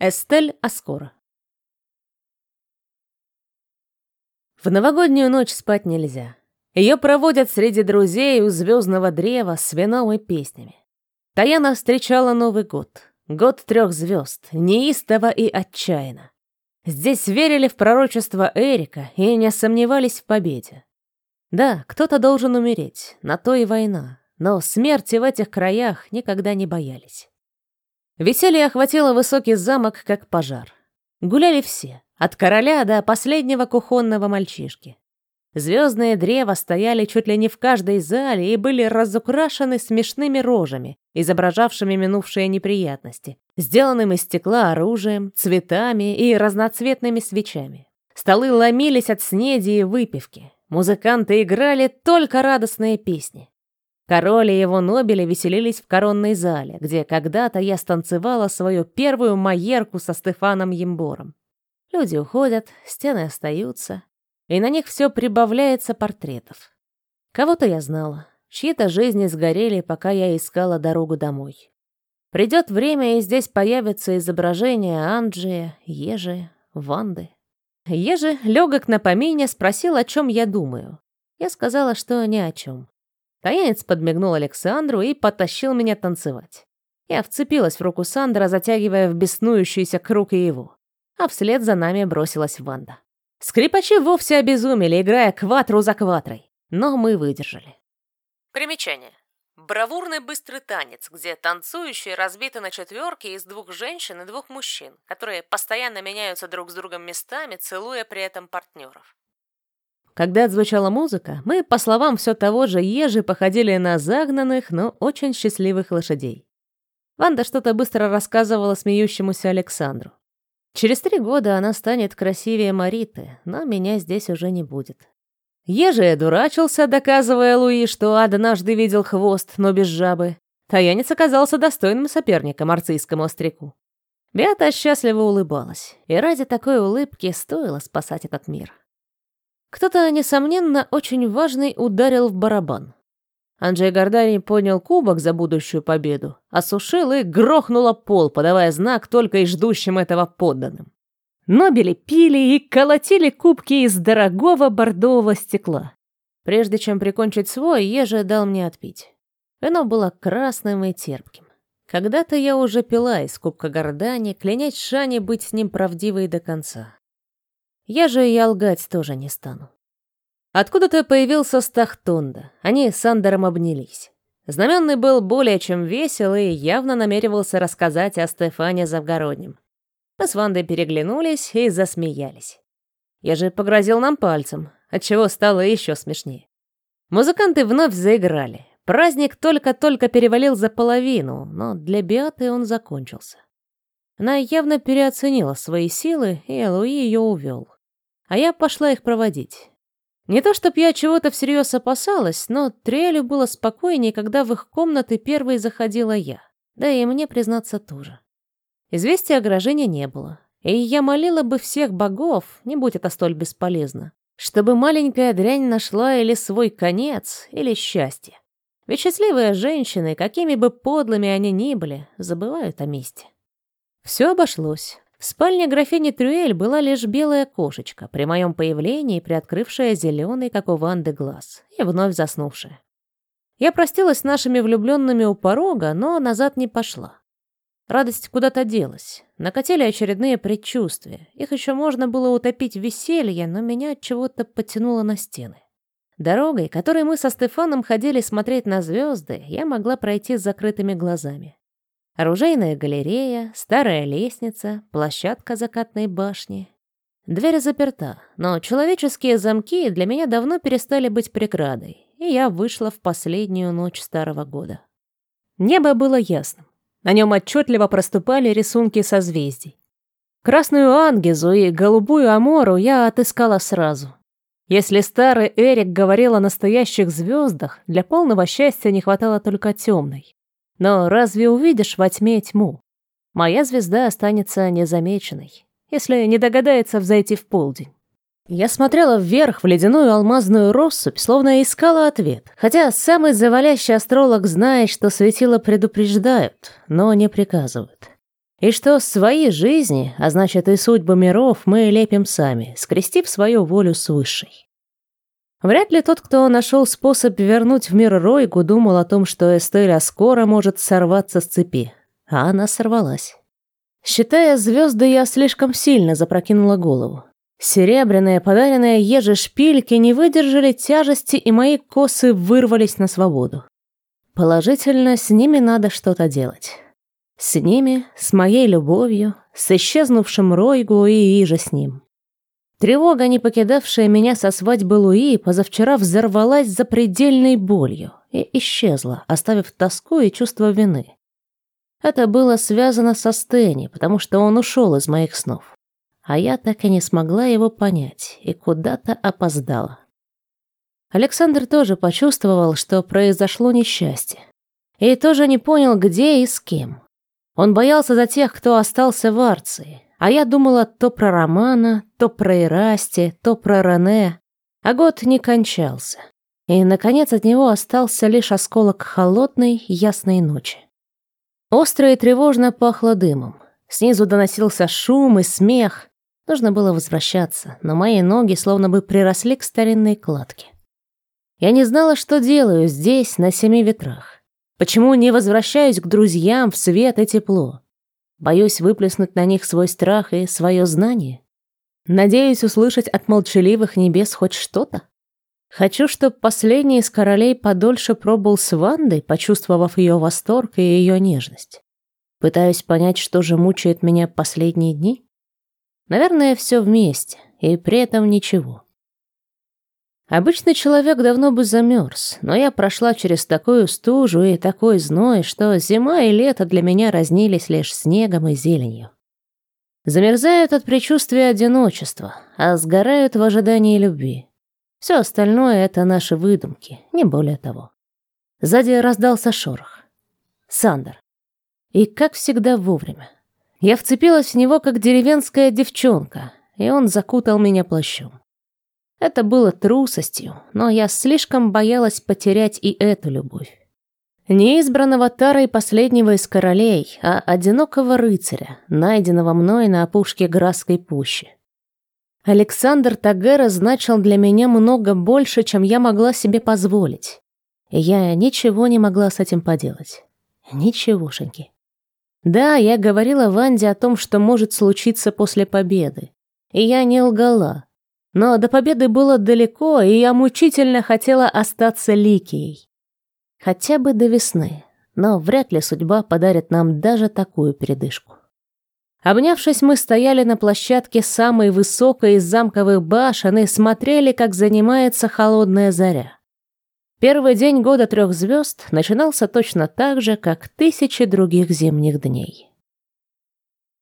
Эстель Аскора. В новогоднюю ночь спать нельзя. Ее проводят среди друзей у звездного древа с вином и песнями. Таяна встречала Новый год. Год трех звезд, неистово и отчаянно. Здесь верили в пророчество Эрика и не сомневались в победе. Да, кто-то должен умереть, на то и война, но смерти в этих краях никогда не боялись. Веселье охватило высокий замок, как пожар. Гуляли все, от короля до последнего кухонного мальчишки. Звездные древа стояли чуть ли не в каждой зале и были разукрашены смешными рожами, изображавшими минувшие неприятности, сделанным из стекла оружием, цветами и разноцветными свечами. Столы ломились от снеди и выпивки. Музыканты играли только радостные песни. Король и его нобели веселились в коронной зале, где когда-то я станцевала свою первую майерку со Стефаном Ембором. Люди уходят, стены остаются, и на них все прибавляется портретов. Кого-то я знала, чьи-то жизни сгорели, пока я искала дорогу домой. Придет время, и здесь появятся изображения Анджия, Ежи, Ванды. Ежи, легок на помине, спросил, о чем я думаю. Я сказала, что ни о чем. Таянец подмигнул Александру и потащил меня танцевать. Я вцепилась в руку Сандра, затягивая в беснующийся круг и его. А вслед за нами бросилась Ванда. Скрипачи вовсе обезумели, играя кватру за кватрой. Но мы выдержали. Примечание. Бравурный быстрый танец, где танцующие разбиты на четверки из двух женщин и двух мужчин, которые постоянно меняются друг с другом местами, целуя при этом партнеров. Когда отзвучала музыка, мы, по словам все того же ежи, походили на загнанных, но очень счастливых лошадей. Ванда что-то быстро рассказывала смеющемуся Александру. Через три года она станет красивее Мариты, но меня здесь уже не будет. Ежи дурачился, доказывая Луи, что однажды видел хвост, но без жабы. Таянец оказался достойным соперником арцийскому остряку. Беата счастливо улыбалась, и ради такой улыбки стоило спасать этот мир. Кто-то, несомненно, очень важный ударил в барабан. Анджей Гордани поднял кубок за будущую победу, осушил и грохнул пол, подавая знак только и ждущим этого подданным. Нобели пили и колотили кубки из дорогого бордового стекла. Прежде чем прикончить свой, Ежи дал мне отпить. Вино было красным и терпким. Когда-то я уже пила из кубка Гордани, клянясь Шане быть с ним правдивой до конца. Я же и лгать тоже не стану. Откуда-то появился Стахтонда. Они с Андером обнялись. Знаменный был более чем весел и явно намеревался рассказать о Стефане Завгороднем. Мы с Вандой переглянулись и засмеялись. Я же погрозил нам пальцем, отчего стало еще смешнее. Музыканты вновь заиграли. Праздник только-только перевалил за половину, но для Биаты он закончился. Она явно переоценила свои силы, и Луи ее увел а я пошла их проводить. Не то чтоб я чего-то всерьез опасалась, но Триэлю было спокойнее, когда в их комнаты первой заходила я. Да и мне, признаться, тоже. Известия о грожении не было. И я молила бы всех богов, не будь это столь бесполезно, чтобы маленькая дрянь нашла или свой конец, или счастье. Ведь счастливые женщины, какими бы подлыми они ни были, забывают о месте. Все обошлось. В спальне графини Трюэль была лишь белая кошечка, при моем появлении приоткрывшая зеленый, как у Ванды, глаз, и вновь заснувшая. Я простилась с нашими влюбленными у порога, но назад не пошла. Радость куда-то делась. Накатили очередные предчувствия. Их еще можно было утопить в веселье, но меня от чего-то потянуло на стены. Дорогой, которой мы со Стефаном ходили смотреть на звезды, я могла пройти с закрытыми глазами. Оружейная галерея, старая лестница, площадка закатной башни. Дверь заперта, но человеческие замки для меня давно перестали быть преградой, и я вышла в последнюю ночь старого года. Небо было ясным. На нем отчетливо проступали рисунки созвездий. Красную ангезу и голубую амору я отыскала сразу. Если старый Эрик говорил о настоящих звездах, для полного счастья не хватало только темной. Но разве увидишь во тьме тьму? Моя звезда останется незамеченной, если не догадается взойти в полдень. Я смотрела вверх в ледяную алмазную россыпь, словно искала ответ. Хотя самый завалящий астролог знает, что светила предупреждают, но не приказывают. и что свои жизни, а значит и судьбы миров, мы лепим сами, скрестив свою волю с высшей. Вряд ли тот, кто нашел способ вернуть в мир Ройгу, думал о том, что Эстеля скоро может сорваться с цепи. А она сорвалась. Считая звезды, я слишком сильно запрокинула голову. Серебряные, подаренные еже шпильки не выдержали тяжести, и мои косы вырвались на свободу. Положительно, с ними надо что-то делать. С ними, с моей любовью, с исчезнувшим Ройгу и иже с ним. Тревога, не покидавшая меня со свадьбы Луи, позавчера взорвалась запредельной болью и исчезла, оставив тоску и чувство вины. Это было связано со Стэнни, потому что он ушел из моих снов. А я так и не смогла его понять и куда-то опоздала. Александр тоже почувствовал, что произошло несчастье. И тоже не понял, где и с кем. Он боялся за тех, кто остался в Арции, а я думала то про Романа, то про Ирасти, то про Рене. А год не кончался. И, наконец, от него остался лишь осколок холодной, ясной ночи. Остро и тревожно пахло дымом. Снизу доносился шум и смех. Нужно было возвращаться, но мои ноги словно бы приросли к старинной кладке. Я не знала, что делаю здесь, на семи ветрах. Почему не возвращаюсь к друзьям в свет и тепло? Боюсь выплеснуть на них свой страх и свое знание. Надеюсь услышать от молчаливых небес хоть что-то. Хочу, чтобы последний из королей подольше пробыл с Вандой, почувствовав ее восторг и ее нежность. Пытаюсь понять, что же мучает меня последние дни. Наверное, все вместе, и при этом ничего. Обычный человек давно бы замерз, но я прошла через такую стужу и такой зной, что зима и лето для меня разнились лишь снегом и зеленью. Замерзают от предчувствия одиночества, а сгорают в ожидании любви. Все остальное — это наши выдумки, не более того. Сзади раздался шорох. Сандер. И, как всегда, вовремя. Я вцепилась в него, как деревенская девчонка, и он закутал меня плащом. Это было трусостью, но я слишком боялась потерять и эту любовь. Не избранного Тарой последнего из королей, а одинокого рыцаря, найденного мной на опушке Грасской пущи. Александр Тагера значил для меня много больше, чем я могла себе позволить. И я ничего не могла с этим поделать. Ничегошеньки. Да, я говорила Ванде о том, что может случиться после победы. И я не лгала. Но до победы было далеко, и я мучительно хотела остаться Ликией. Хотя бы до весны, но вряд ли судьба подарит нам даже такую передышку. Обнявшись, мы стояли на площадке самой высокой из замковых башен и смотрели, как занимается холодная заря. Первый день года трех звезд начинался точно так же, как тысячи других зимних дней.